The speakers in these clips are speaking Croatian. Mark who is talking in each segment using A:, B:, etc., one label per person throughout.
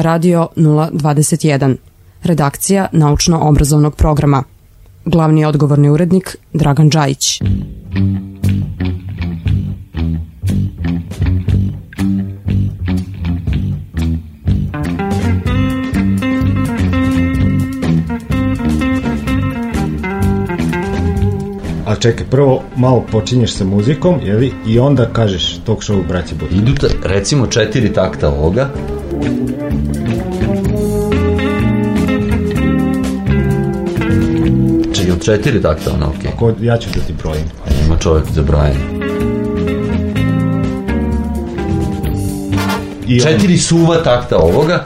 A: Radio 021. Redakcija naučno-obrazovnog programa. Glavni odgovorni urednik Dragan Đajić.
B: A čekaj, prvo malo počinješ sa muzikom, jeli, i onda kažeš talk show braći Butka.
C: Idu recimo četiri takta ovoga. Od četiri takta ono, okej.
B: Ko, ja ću da ti brojim.
C: Ima čovjek za brajanje.
B: I on-
C: Četiri suva takta ovoga.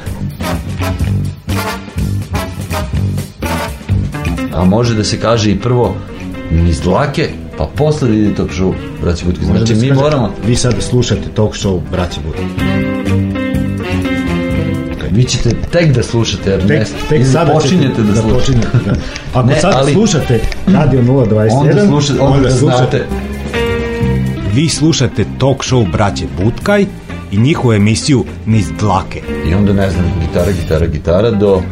C: A može da se kaže i prvo niz dlake, pa posle vidi talk show braći Butki. Znači
B: da
C: mi
B: kaže,
C: moramo,
B: Vi sada slušate talk show braći Butka.
C: Vi ćete tek da slušate, jer ne,
B: Tek, tek sada
C: počinjete
B: ćete
C: da, slušate.
B: da. Ako
C: Ne,
B: sad
C: ali-
B: slušate Radio 021,
C: Onda slušate, onda znate.
D: Vi slušate talk show braće Butkaj i njihovu emisiju Niz dlake.
C: I onda ne znam, gitara, gitara, gitara do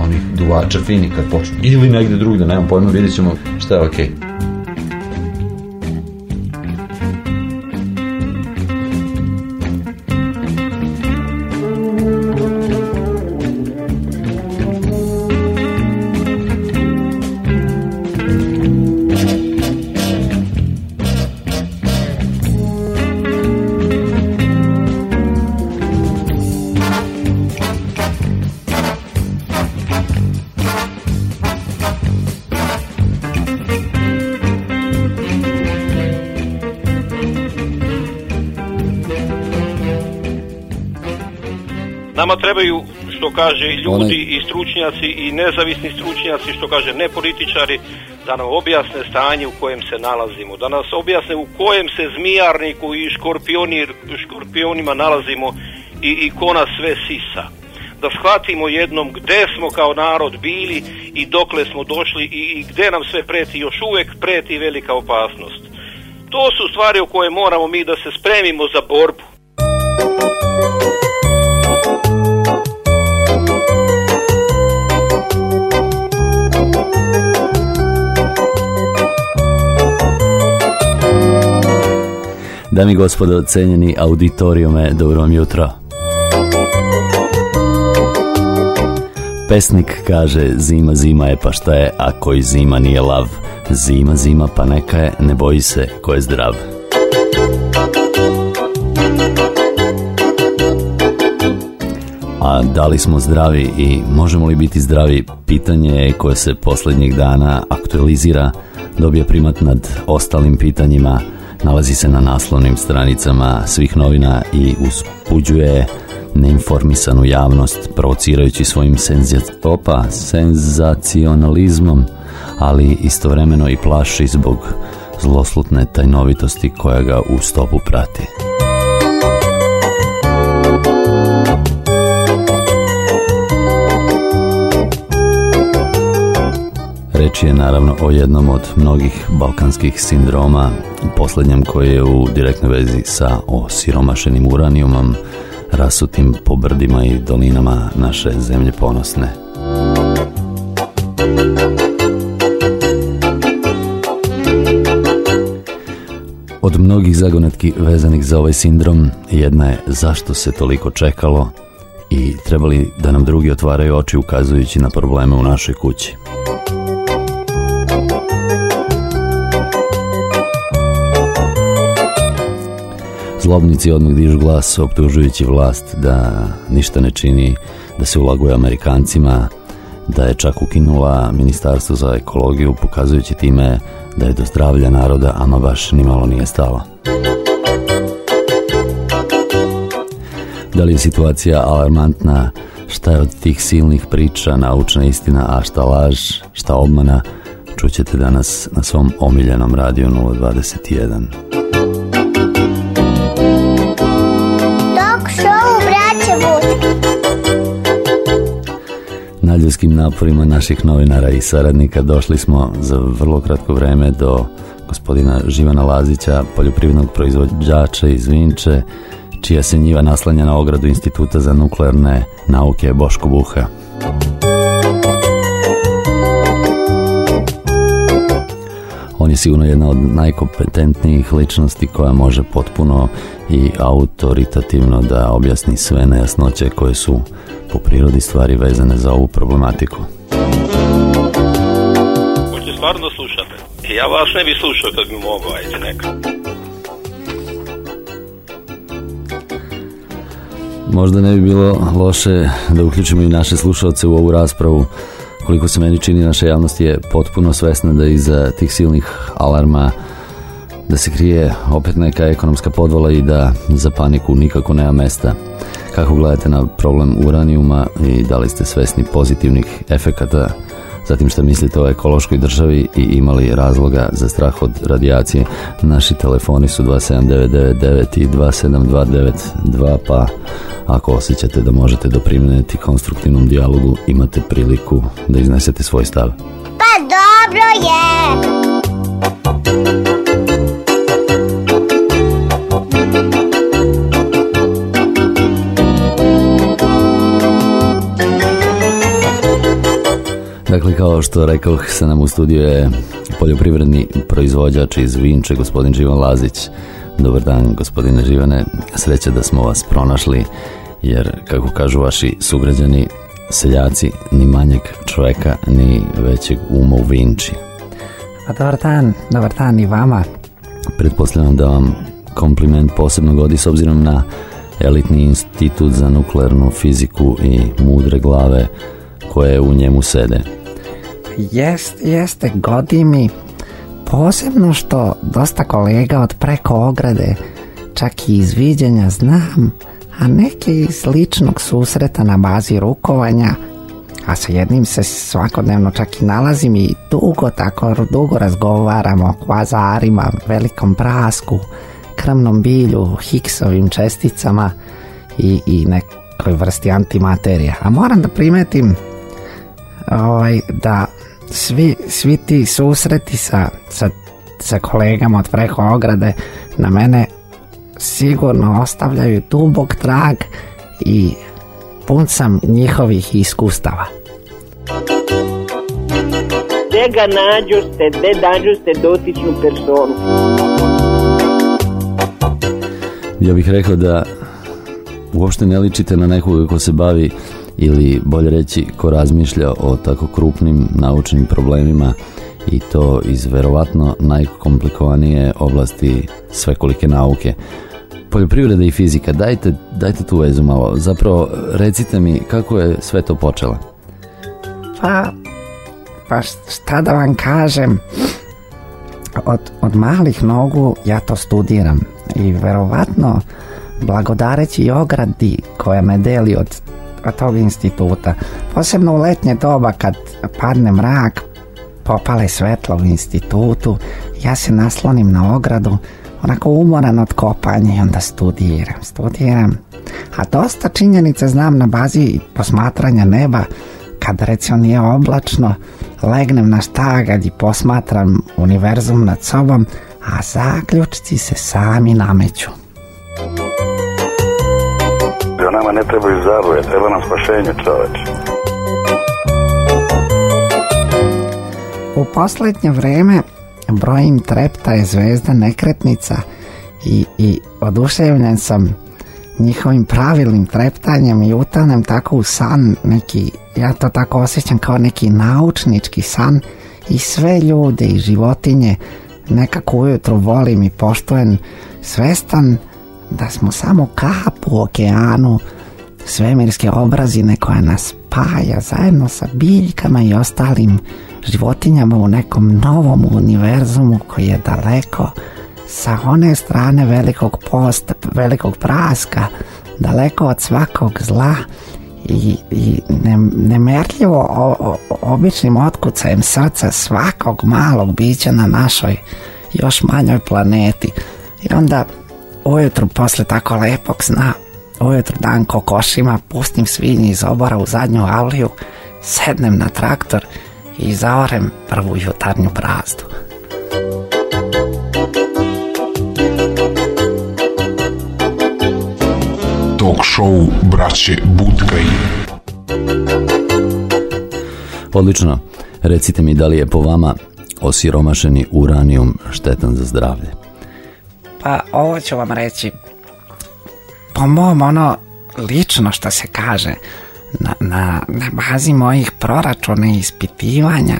C: onih duvača fini kad počnu. Ili negde drugde, nemam pojma, vidjet ćemo šta je okej.
E: Nama što kaže, ljudi i stručnjaci i nezavisni stručnjaci, što kaže, ne političari, da nam objasne stanje u kojem se nalazimo, da nas objasne u kojem se zmijarniku i škorpioni, škorpionima nalazimo i, i ko nas sve sisa. Da shvatimo jednom gde smo kao narod bili i dokle smo došli i, i gde nam sve preti, još uvek preti velika opasnost. To su stvari u koje moramo mi da se spremimo za borbu.
F: Dami i gospodo, cenjeni auditorijume, dobro vam jutro. Pesnik kaže, zima, zima je, pa šta je, a koji zima nije lav. Zima, zima, pa neka je, ne boji se, ko je zdrav. A da li smo zdravi i možemo li biti zdravi, pitanje je koje se posljednjih dana aktualizira, dobije primat nad ostalim pitanjima, nalazi se na naslovnim stranicama svih novina i uspuđuje neinformisanu javnost, provocirajući svojim senza... Opa, senzacionalizmom, ali istovremeno i plaši zbog zloslutne tajnovitosti koja ga u stopu prati. Reč je naravno o jednom od mnogih balkanskih sindroma, posljednjem koji je u direktnoj vezi sa osiromašenim uranijumom, rasutim po brdima i dolinama naše zemlje ponosne. Od mnogih zagonetki vezanih za ovaj sindrom, jedna je zašto se toliko čekalo i trebali da nam drugi otvaraju oči ukazujući na probleme u našoj kući. Zlobnici odmah dižu glas optužujući vlast da ništa ne čini, da se ulaguje Amerikancima, da je čak ukinula Ministarstvo za ekologiju pokazujući time da je do zdravlja naroda ama baš nimalo nije stalo. Da li je situacija alarmantna, šta je od tih silnih priča naučna istina, a šta laž, šta obmana, čućete danas na svom omiljenom radiju 021. Nadljivskim naporima naših novinara i saradnika došli smo za vrlo kratko vreme do gospodina Živana Lazića, poljoprivrednog proizvođača iz Vinče, čija se njiva naslanja na ogradu Instituta za nuklearne nauke Boško Buha. On je sigurno jedna od najkompetentnijih ličnosti koja može potpuno i autoritativno da objasni sve nejasnoće koje su po prirodi stvari vezane za ovu problematiku.
E: Hoće stvarno slušate? Ja vas ne bi slušao kad bi mogao, ajde neka.
F: Možda ne bi bilo loše da uključimo i naše slušalce u ovu raspravu. Koliko se meni čini, naša javnost je potpuno svesna da iza tih silnih alarma da se krije opet neka ekonomska podvala i da za paniku nikako nema mesta. Kako gledate na problem uranijuma i da li ste svesni pozitivnih efekata zatim što mislite o ekološkoj državi i imali razloga za strah od radijacije. Naši telefoni su 27999 i 27292 pa ako osjećate da možete doprinijeti konstruktivnom dijalogu imate priliku da iznesete svoj stav.
G: Pa dobro je.
F: Dakle, kao što rekao sa nam u studiju je poljoprivredni proizvođač iz Vinče, gospodin Živan Lazić. Dobar dan, gospodine Živane. Sreće da smo vas pronašli, jer, kako kažu vaši sugrađani, seljaci, ni manjeg čoveka, ni većeg uma u Vinči.
H: Pa dobar dan, dobar dan i vama.
F: Pretpostavljam da vam kompliment posebno godi s obzirom na elitni institut za nuklearnu fiziku i mudre glave koje u njemu sede.
H: Jest, jeste, godi mi. Posebno što dosta kolega od preko ograde, čak i iz viđenja znam, a neki iz ličnog susreta na bazi rukovanja, a sa jednim se svakodnevno čak i nalazim i dugo tako dugo razgovaramo o kvazarima, velikom prasku, krmnom bilju, Higgsovim česticama i, i nekoj vrsti antimaterija. A moram da primetim ovaj, da svi, svi ti susreti sa, sa, sa kolegama od preko ograde na mene sigurno ostavljaju dubog trag i pun sam njihovih iskustava.
I: Gde ga nađoste, gde nađoste dotičnu personu?
F: Ja bih rekao da uopšte ne ličite na nekoga ko se bavi ili bolje reći ko razmišlja o tako krupnim naučnim problemima i to iz verovatno najkomplikovanije oblasti svekolike nauke. Poljoprivreda i fizika, dajte, dajte tu vezu malo. Zapravo, recite mi kako je sve to počelo.
H: Pa, pa šta da vam kažem, od, od malih nogu ja to studiram i verovatno blagodareći ogradi koja me deli od, tog instituta, posebno u letnje doba kad padne mrak, popale svetlo u institutu, ja se naslonim na ogradu, onako umoran od kopanja i onda studiram, studiram. A dosta činjenica znam na bazi posmatranja neba, kad recimo nije oblačno, legnem na štagad i posmatram univerzum nad sobom, a zaključci se sami nameću.
J: Nama ne trebaju zabave, treba nam spašenje čoveče.
H: U posljednje vreme brojim trepta je zvezda nekretnica i, i oduševljen sam njihovim pravilnim treptanjem i utanem tako u san neki, ja to tako osjećam kao neki naučnički san i sve ljude i životinje nekako ujutro volim i poštujem svestan da smo samo kap u okeanu svemirske obrazine koja nas spaja zajedno sa biljkama i ostalim životinjama u nekom novom univerzumu koji je daleko sa one strane velikog posta, velikog praska, daleko od svakog zla i, i ne, nemerljivo o, o, običnim otkucajem srca svakog malog bića na našoj još manjoj planeti. I onda ujutru posle tako lepog sna, ujutru dan kokošima, pustim svinji iz obora u zadnju avliju, sednem na traktor i zaorem prvu jutarnju brazdu.
K: talk show braće Budkaj.
F: Odlično. Recite mi da li je po vama osiromašeni uranijum štetan za zdravlje?
H: Pa ovo ću vam reći. Po mom ono lično što se kaže na, na, na bazi mojih proračuna i ispitivanja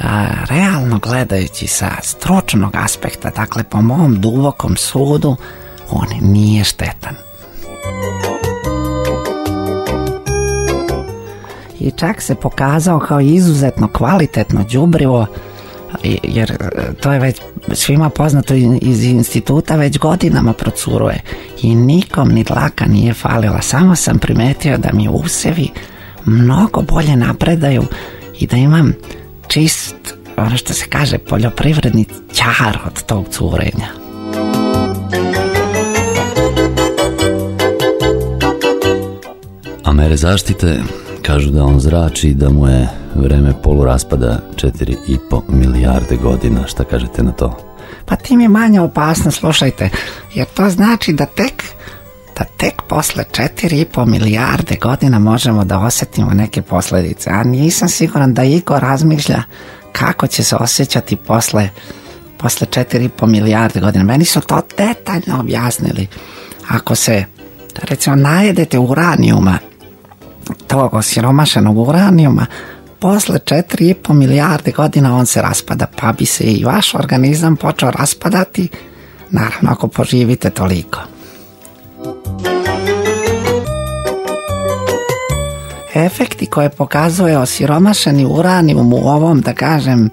H: a, realno gledajući sa stručnog aspekta, dakle po mom dubokom sudu, on nije štetan. I čak se pokazao kao izuzetno kvalitetno đubrivo jer e, to je već svima poznato iz instituta već godinama procuruje. I nikom ni dlaka nije falila. Samo sam primetio da mi usevi mnogo bolje napredaju i da imam čist ono što se kaže poljoprivredni čar od tog curenja.
F: A mere zaštite kažu da on zrači da mu je vreme poluraspada 4,5 milijarde godina. Šta kažete na to?
H: Pa tim je manje opasno, slušajte, jer to znači da tek da tek posle 4,5 milijarde godina možemo da osjetimo neke posljedice, a nisam siguran da iko razmišlja kako će se osjećati posle, posle 4,5 milijarde godina. Meni su to detaljno objasnili. Ako se, recimo, najedete uranijuma, tog osiromašenog uranijuma, posle 4,5 milijarde godina on se raspada, pa bi se i vaš organizam počeo raspadati, naravno ako poživite toliko. Efekti koje pokazuje osiromašeni uranijum u ovom, da kažem, e,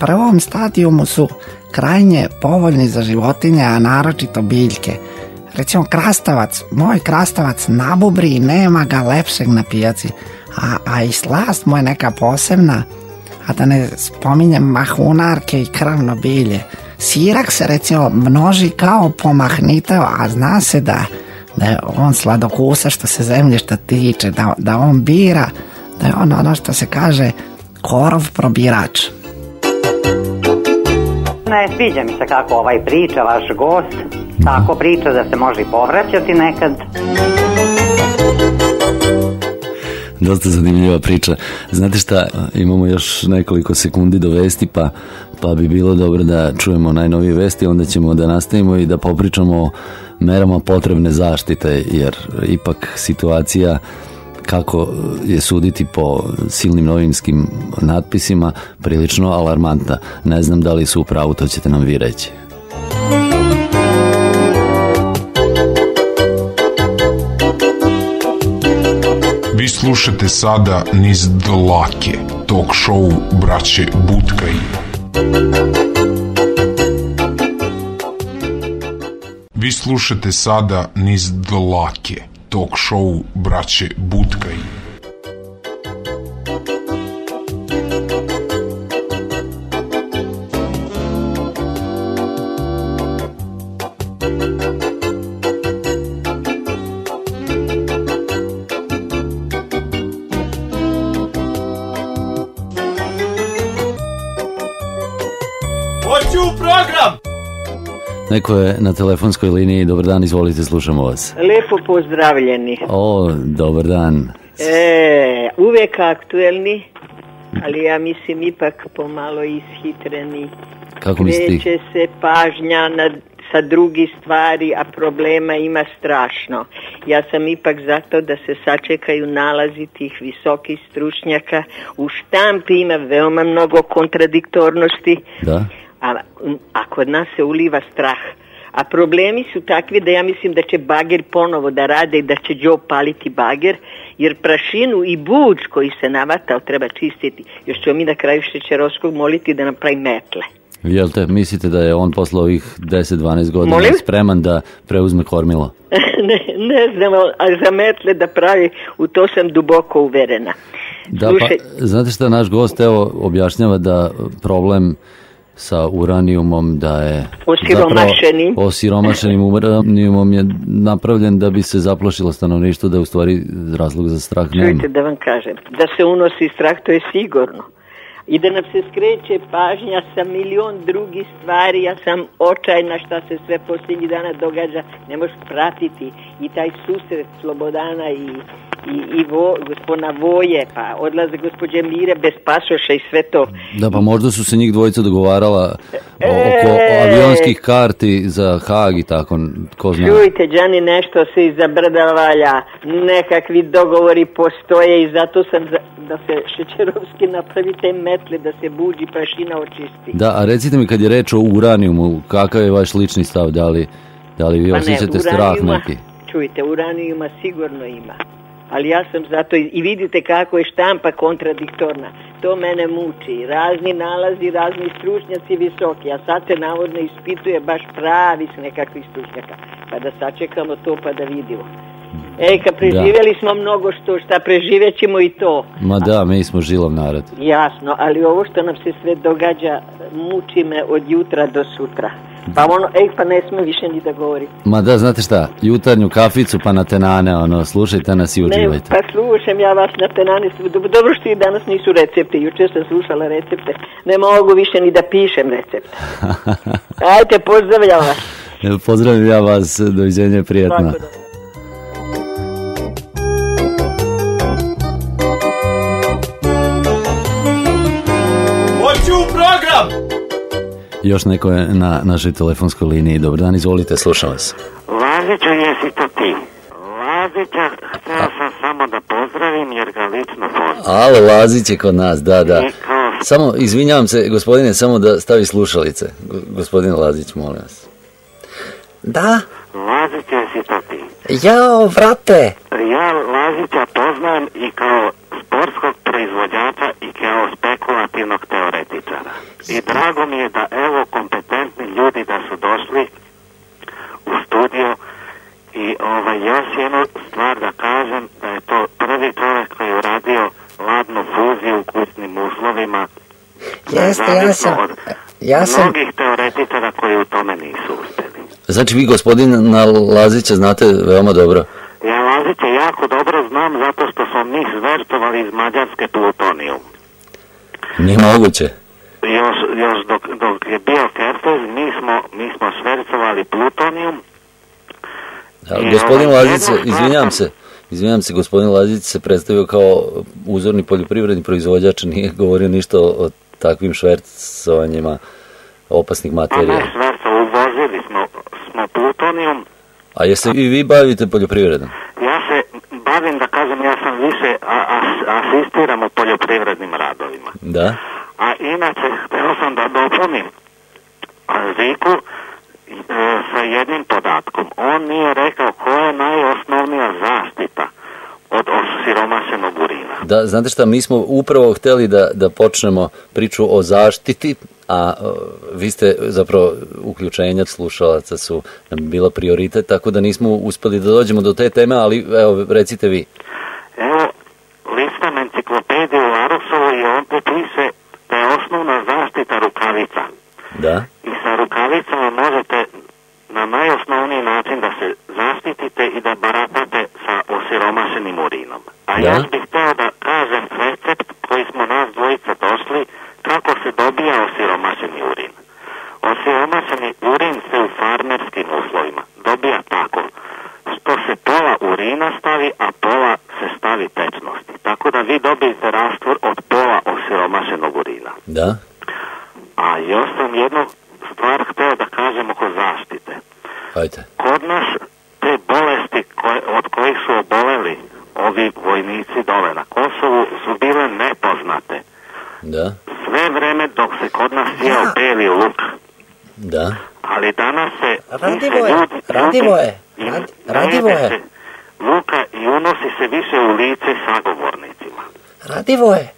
H: prvom stadijumu su krajnje povoljni za životinje, a naročito biljke. Recimo krastavac, moj krastavac nabubri i nema ga lepšeg na pijaci, a, a i slast mu je neka posebna, a da ne spominjem mahunarke i krvno bilje. Sirak se recimo množi kao pomahnitev, a zna se da, da je on sladokusa što se zemljišta tiče, da, da on bira, da je on ono što se kaže korov probirač.
L: Ne, sviđa mi se kako ovaj priča, vaš gost. Tako priča da se može i povraćati nekad.
F: Dosta zanimljiva priča. Znate šta, imamo još nekoliko sekundi do vesti, pa, pa bi bilo dobro da čujemo najnovije vesti, onda ćemo da nastavimo i da popričamo o merama potrebne zaštite, jer ipak situacija kako je suditi po silnim novinskim natpisima prilično alarmantna. Ne znam da li su u pravu, to ćete nam vi reći.
K: Vi slušate sada niz dlake, talk show braće Budkaj. Vi slušate sada niz dlake, talk show braće Budkaj.
F: Neko je na telefonskoj liniji, dobar dan, izvolite, slušamo vas.
I: Lepo pozdravljeni.
F: O, dobar dan.
I: E, uvek aktuelni, ali ja mislim ipak pomalo ishitreni.
F: Kako mislite?
I: Kreće se pažnja na, sa drugi stvari, a problema ima strašno. Ja sam ipak zato da se sačekaju nalazi tih visokih stručnjaka. U štampi ima veoma mnogo kontradiktornosti.
F: Da.
I: A, a kod nas se uliva strah. A problemi su takvi da ja mislim da će bager ponovo da rade i da će Joe paliti bager, jer prašinu i buđ koji se navatao treba čistiti. Još ćemo mi na kraju Šećerovskog moliti da nam pravi metle.
F: Jel te, mislite da je on posle ovih 10-12 godina
I: Molim?
F: spreman da preuzme kormilo?
I: ne, ne znam, a za metle da pravi, u to sam duboko uverena.
F: Da,
I: Slušaj,
F: pa, znate šta naš gost evo objašnjava da problem sa uranijumom da je
I: Osiromašenim.
F: zapravo osiromašenim uranijumom je napravljen da bi se zaplašilo stanovništvo da je u stvari razlog za strah nema.
I: Čujte da vam kažem, da se unosi strah, to je sigurno. i da nam se skreće pažnja sa milion drugih stvari. Ja sam očajna šta se sve posljednjih dana događa. Ne možeš pratiti i taj susret Slobodana i, i, i vo, gospodina Voje, pa odlaze gospođe Mire bez pasoša i sve to.
F: Da, pa možda su se njih dvojica dogovarala o- oko
I: E.
F: avionskih karti za Hag i tako, ko zna.
I: Čujte, Đani, nešto se iza brda valja, nekakvi dogovori postoje i zato sam za, da se Šećerovski napravi te metle, da se buđi prašina očisti.
F: Da, a recite mi kad je reč o uranijumu, kakav je vaš lični stav, da li, da li vi
I: Pa ne,
F: osjećate strah neki?
I: Čujte, uranijuma sigurno ima. Ali ja sam zato i vidite kako je štampa kontradiktorna. To mene muči. Razni nalazi, razni stručnjaci visoki, a sad se navodno ispituje baš pravi s nekakvih stručnjaka. Pa da sačekamo to pa da vidimo. Ej, kad preživjeli smo mnogo što, šta preživjet ćemo i to.
F: Ma da, mi smo žilom narod.
I: Jasno, ali ovo što nam se sve događa muči me od jutra do sutra. Pa ono, ej, pa ne sme više ni da govorim.
F: Ma da, znate šta, jutarnju kaficu pa na tenane, ono, slušajte nas i
I: Ne,
F: uživajte.
I: pa slušam ja vas na tenani. Dobro što i danas nisu recepte. Jučer sam slušala recepte. Ne mogu više ni da pišem recepte. Ajte, pozdravljam vas.
F: Pozdravim ja vas, doviđenja, prijatno. Još neko je na našoj telefonskoj liniji. Dobar dan, izvolite, slušam vas.
M: Laziću, jesi to ti? Lazića, htio sam samo da pozdravim jer ga lično poznam.
F: Alo, Lazić je kod nas, da, da.
M: Kao,
F: Samo, izvinjavam se, gospodine, samo da stavi slušalice. Go- Gospodin Lazić, molim vas.
H: Da,
M: Lazić, jesi to ti?
H: jao, vrate,
M: Ja Lazića poznajem i kao sportskog proizvođača i kao spekulativnog teoretičara. I drago mi je da evo kompetentni ljudi da su došli u studio i ovaj, još jednu stvar da kažem da je to prvi čovjek koji je uradio ladnu fuziju u kućnim uslovima
H: jeste, ja sam,
M: od
H: ja sam,
M: mnogih teoretičara koji u tome nisu uspjeli.
F: Znači, vi gospodin na Lazića znate veoma dobro.
M: Ja Lazića jako dobro znam zato što smo mi zvertovali iz Mađarske plutonijum.
F: Nije moguće.
M: Još, još dok, dok je bio Kertez, mi smo, mi smo švercovali plutonijum.
F: A,
M: I,
F: gospodin
M: ovaj,
F: se- izvinjavam
M: sam-
F: se, izvinjavam se, gospodin Lazić se predstavio kao uzorni poljoprivredni proizvođač, nije govorio ništa o, o takvim švercovanjima opasnih
M: Pa
F: materija.
M: ne šverca, uvozili smo, smo plutonijum.
F: A jeste i vi bavite poljoprivredom?
M: Ja se bavim, da kažem, ja sam više a, as- asistiram u poljoprivrednim radovima.
F: Da?
M: A inače, htio sam da dopunim Ziku e, sa jednim podatkom. On nije rekao koja je najosnovnija zaštita od osiromašenog urina.
F: Da, znate šta, mi smo upravo hteli da, da počnemo priču o zaštiti, a vi ste zapravo uključenja slušalaca su nam bila prioritet, tako da nismo uspeli da dođemo do te teme, ali evo, recite vi.
M: Evo, listam enciklopediju Larosovu i on tu piše da je osnovna zaštita rukavica.
F: Da?
M: I sa rukavicama možete na najosnovniji način da se zaštitite i da baratate sa osiromašenim urinom. A
F: Da.
M: ja bih htio da kažem recept koji smo nas dvojica došli kako se dobija osiromašeni urin. Osiromašeni urin se u farmerskim uslovima dobija tako što se pola urina stavi, a pola se stavi tečnosti. Tako da vi dobijete rastvor od pola osiromašenog urina.
F: Da?
M: A još sam jednu stvar htio da kažem oko zaštite.
F: Hajde.
M: Kod nas te bolesti koje, od kojih su oboleli ovi vojnici dole na Kosovu su bile nepoznate.
F: Da?
M: Sve vreme dok se kod nas jeo beli luk.
F: Da?
M: Ali danas se...
H: Radivoje,
M: više ljudi-
H: Radivoje,
M: ljudi-
H: Rad-
M: i-
H: Radivoje.
M: jede se Luka i unosi se više u lice sagovornicima.
H: Radivoje,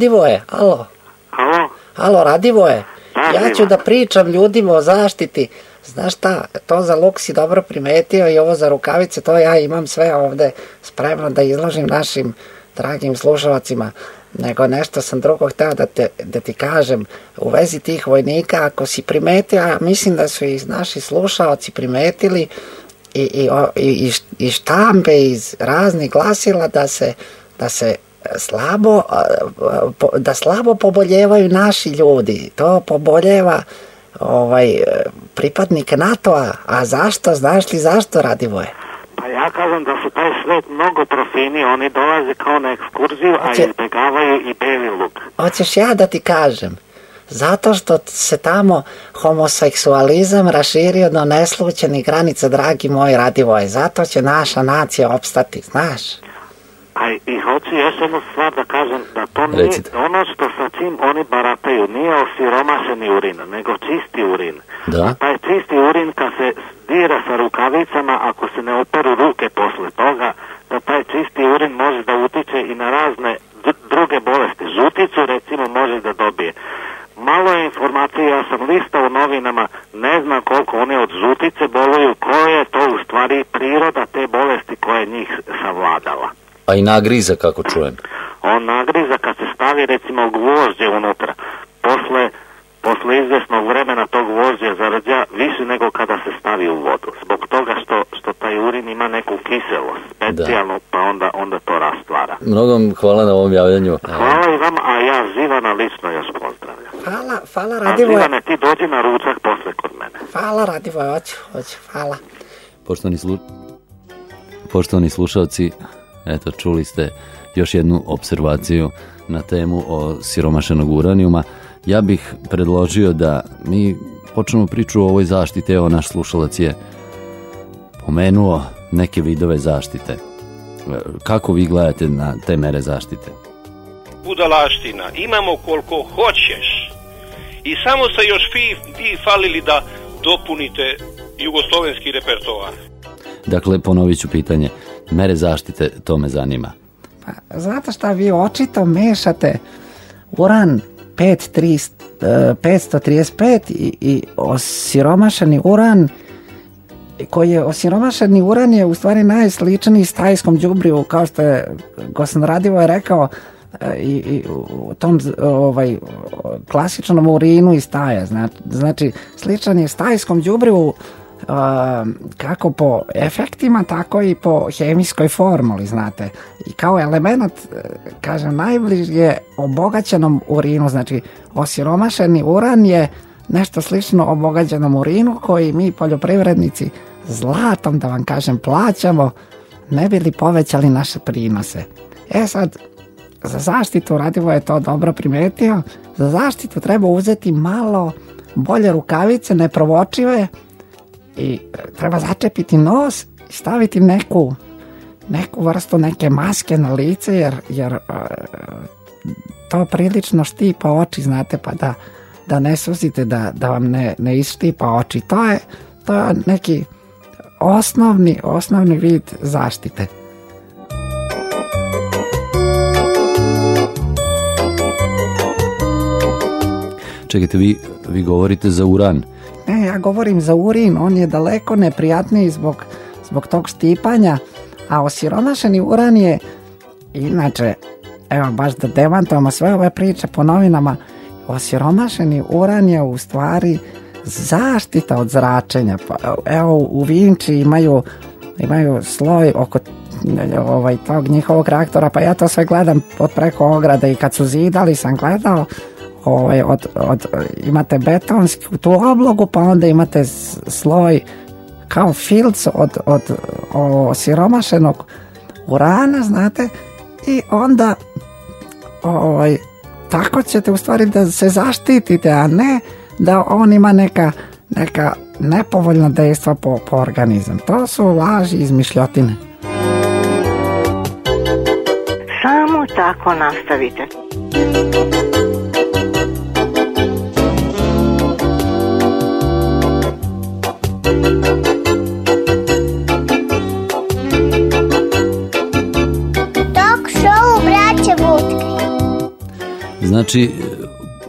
H: Radivoje, alo,
M: Halo?
H: alo, Radivoje, ja
M: Radivo.
H: ću da pričam ljudima o zaštiti. Znaš šta, to za luk si dobro primetio i ovo za rukavice, to ja imam sve ovde spremno da izložim našim dragim slušalacima. Nego nešto sam drugo hteo da, te, da ti kažem u vezi tih vojnika, ako si primetio, a mislim da su i naši slušalci primetili i, i, i, i štampe iz raznih glasila da se, da se slabo, da slabo poboljevaju naši ljudi. To poboljeva ovaj, pripadnik NATO-a. A zašto? Znaš li zašto, Radivoje?
M: Pa ja kažem da su taj svet mnogo profini, oni dolaze kao na ekskurziju, a
H: Hoće-
M: izbjegavaju i beli luk.
H: Hoćeš ja da ti kažem? Zato što se tamo homoseksualizam raširio do neslućenih granica, dragi moj Radivoje. Zato će naša nacija opstati, znaš?
M: A i hoću još jednu stvar da kažem, da to nije
F: Recite.
M: ono što sa čim oni barataju, nije osiromašeni urin, nego čisti urin.
F: Da.
M: A taj čisti urin kad se dira sa rukavicama, ako se ne operu ruke posle toga, da taj čisti urin može da utiče i na razne druge bolesti. Žuticu recimo može da dobije. Malo je informacije, ja sam listao u novinama, ne znam koliko one od žutice boluju, koje je to u stvari priroda te bolesti koja je njih savladala.
F: A i nagriza kako čujem.
M: On nagriza kad se stavi recimo gvožđe unutra. Posle, posle izvjesnog vremena to gvožđe zarđa više nego kada se stavi u vodu. Zbog toga što, što taj urin ima neku kiselost specijalnu pa onda, onda to rastvara.
F: Mnogo vam hvala na ovom javljanju.
M: Hvala i vama, a ja Zivana lično još pozdravljam.
H: Hvala, hvala
M: A
H: Radivoje.
M: Zivane, ti dođi na ručak posle kod mene.
H: Hvala Radivoje, hoću, hoću, hvala.
F: Poštovani, slu... Poštovani slušalci, eto čuli ste još jednu observaciju na temu o siromašenog uranijuma. Ja bih predložio da mi počnemo priču o ovoj zaštiti. Evo, naš slušalac je pomenuo neke vidove zaštite. E, Kako vi gledate na te mere zaštite?
E: budalaština. Imamo koliko hoćeš. I samo se još vi, vi falili da dopunite jugoslovenski repertoar.
F: Dakle, ponovit ću pitanje. Mere zaštite, to me zanima.
H: Pa, znate šta, vi očito mešate uran 5, e, 535 i, i osiromašeni uran koji je osiromašeni uran je u stvari najsličniji stajskom đubrivu kao što je Gosan Radivo je rekao e, i, i u tom ovaj klasičnom urinu iz staja znači, znači sličan je stajskom đubrivu kako po efektima tako i po hemijskoj formuli znate. I kao element e, kažem najbliži je obogaćenom urinu. Znači osiromašeni uran je nešto slično obogaćenom urinu koji mi poljoprivrednici zlatom da vam kažem plaćamo ne bi li povećali naše prinose. E sad za zaštitu Radivo je to dobro primetio za zaštitu treba uzeti malo bolje rukavice neprovočive i e, treba začepiti nos i staviti neku neku vrstu neke maske na lice jer, jer e, to prilično štipa oči znate pa da, da ne suzite da, da vam ne, ne ištipa oči to je, to je neki osnovni osnovni vid zaštite
F: Čekajte, vi, vi govorite za uran.
H: Ne, ja govorim za urin, on je daleko neprijatniji zbog, zbog tog štipanja, a osiromašeni uran je, inače, evo baš da demantujemo sve ove priče po novinama, osiromašeni uran je u stvari zaštita od zračenja. Pa, evo u Vinči imaju, imaju sloj oko ovaj, tog njihovog reaktora, pa ja to sve gledam od preko ograde i kad su zidali sam gledao, ovaj, od, od, imate betonsku tu oblogu, pa onda imate sloj kao filc od, od osiromašenog urana, znate, i onda ovaj, tako ćete u stvari da se zaštitite, a ne da on ima neka, neka nepovoljna dejstva po, po organizam. To su laži izmišljotine.
I: Samo tako nastavite.
F: Znači,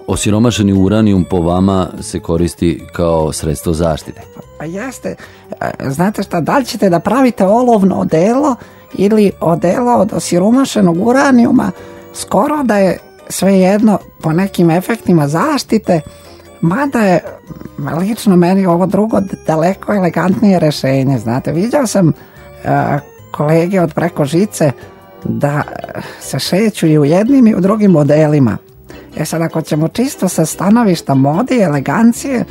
F: osiromašeni uranijum po vama se koristi kao sredstvo zaštite.
H: Pa jeste, e, znate šta, da li ćete da pravite olovno odelo ili odelo od osiromašenog uranijuma, skoro da je svejedno po nekim efektima zaštite, mada je lično meni ovo drugo daleko elegantnije rešenje, znate, viđao sam e, kolege od preko žice da se šeću i u jednim i u drugim modelima. E sad ako ćemo čisto sa stanovišta mode i elegancije,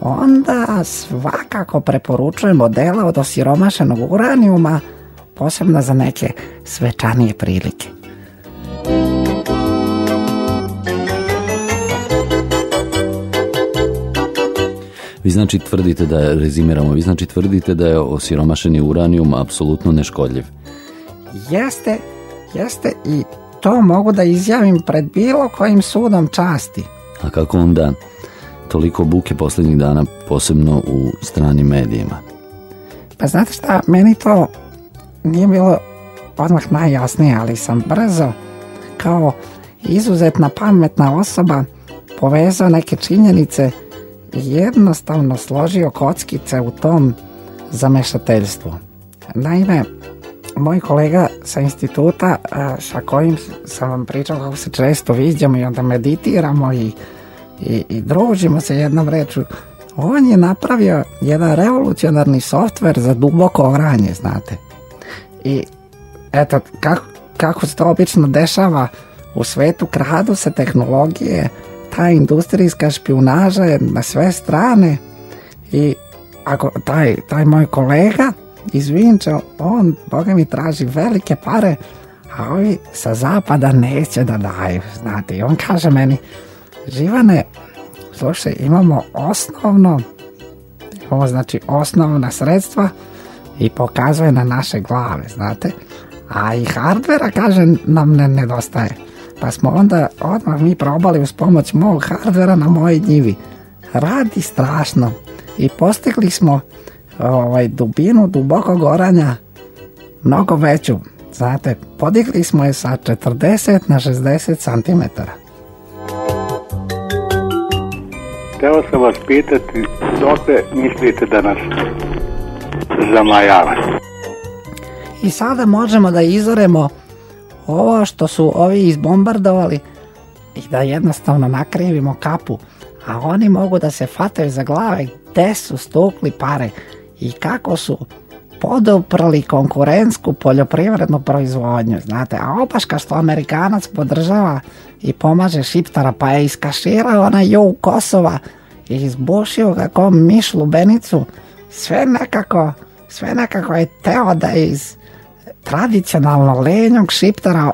H: onda svakako preporučujem modela od osiromašenog uranijuma, posebno za neke svečanije prilike.
F: Vi znači tvrdite da rezimiramo, vi znači tvrdite da je osiromašeni uranijum apsolutno neškodljiv.
H: Jeste, jeste i to mogu da izjavim pred bilo kojim sudom časti.
F: A kako onda toliko buke posljednjih dana, posebno u stranim medijima?
H: Pa znate šta, meni to nije bilo odmah najjasnije, ali sam brzo kao izuzetna pametna osoba povezao neke činjenice i jednostavno složio kockice u tom zamešateljstvu. Naime, moj kolega sa instituta sa kojim sam vam pričao kako se često viđamo i onda meditiramo i, i, i družimo se jednom reču on je napravio jedan revolucionarni softver za duboko oranje, znate. I eto, kako, kako se to obično dešava u svetu, kradu se tehnologije, ta industrijska špionaža je na sve strane i ako taj, taj moj kolega iz Vinča, on, boga mi, traži velike pare, a ovi sa zapada neće da daju, znate. I on kaže meni, Živane, slušaj, imamo osnovno, ovo znači osnovna sredstva i pokazuje na naše glave, znate. A i hardvera, kaže, nam ne nedostaje. Pa smo onda odmah mi probali uz pomoć mog hardvera na mojoj njivi. Radi strašno. I postigli smo ovaj, dubinu dubokog goranja mnogo veću. Znate, podigli smo je sa 40 na 60 cm.
J: Hteo sam vas pitati, dokle mislite da nas zamajava?
H: I sada možemo da izoremo ovo što su ovi izbombardovali i da jednostavno nakrivimo kapu, a oni mogu da se fataju za glave gde su stukli pare i kako su poduprli konkurentsku poljoprivrednu proizvodnju, znate, a opaška što Amerikanac podržava i pomaže šiptara, pa je iskaširao onaj ju Kosova i izbušio ga ko miš lubenicu, sve nekako, sve nekako je teo da iz tradicionalno lenjog šiptara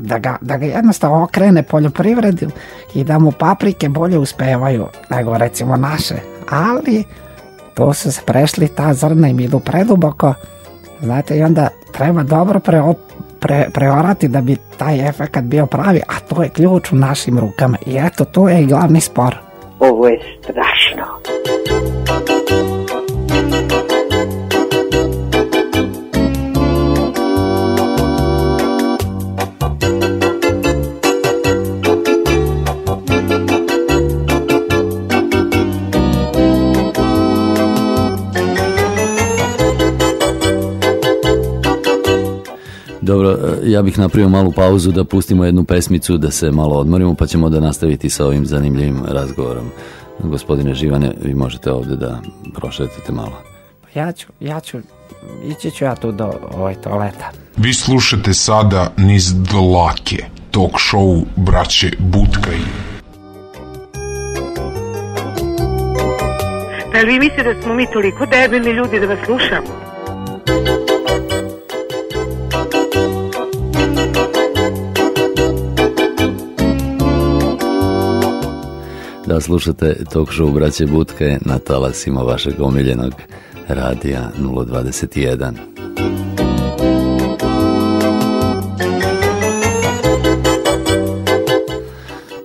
H: da ga, da ga jednostavno okrene poljoprivredu i da mu paprike bolje uspevaju nego recimo naše, ali tu su se prešli ta zrna im idu preduboko, znate, i onda treba dobro pre, pre, preorati da bi taj efekt bio pravi, a to je ključ u našim rukama. I eto, tu je glavni spor.
I: Ovo je strašno.
F: Dobro, e, ja bih napravio malu pauzu da pustimo jednu pesmicu, da se malo odmorimo, pa ćemo da nastaviti sa ovim zanimljivim razgovorom. Gospodine Živane, vi možete ovdje da prošetite malo.
H: Ja ću, ja ću, ići ću ja tu do ovaj toaleta.
K: Vi slušate sada niz dlake, talk show braće Butkaj.
N: Pa vi mislite da smo mi toliko debili ljudi da vas slušamo?
F: Da slušate talk show Braće Butke na talasima vašeg omiljenog radija 021.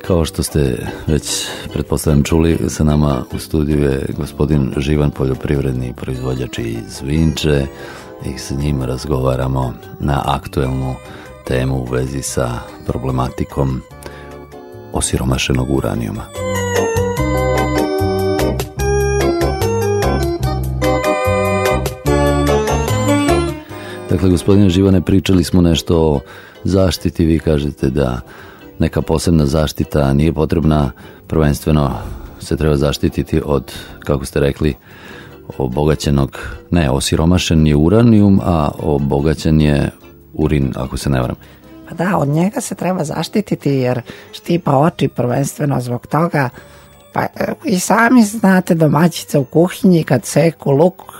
F: Kao što ste već pretpostavljam čuli, sa nama u studiju je gospodin Živan, poljoprivredni proizvođač iz Vinče i s njim razgovaramo na aktuelnu temu u vezi sa problematikom osiromašenog uranijuma. Dakle, gospodine Živane, pričali smo nešto o zaštiti, vi kažete da neka posebna zaštita nije potrebna, prvenstveno se treba zaštititi od, kako ste rekli, obogaćenog, ne, osiromašen je uranijum, a obogaćen je urin, ako se ne varam.
H: Pa da, od njega se treba zaštititi jer štipa oči prvenstveno zbog toga. Pa e, i sami znate domaćice u kuhinji kad seku luk,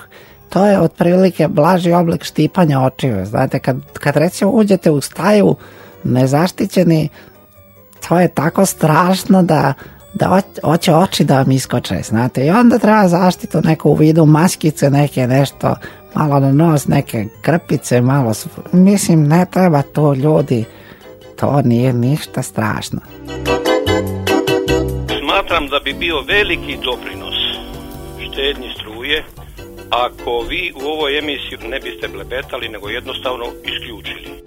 H: to je otprilike blaži oblik štipanja očiju. Znate, kad, kad recimo uđete u staju nezaštićeni, to je tako strašno da da ho- hoće oči da vam iskoče, znate, i onda treba zaštitu neku u vidu maskice, neke nešto, malo na nos, neke krpice, malo, mislim, ne treba to ljudi, to nije ništa strašno.
E: Smatram da bi bio veliki doprinos štednji ako vi u ovoj emisiji ne biste blebetali nego jednostavno isključili.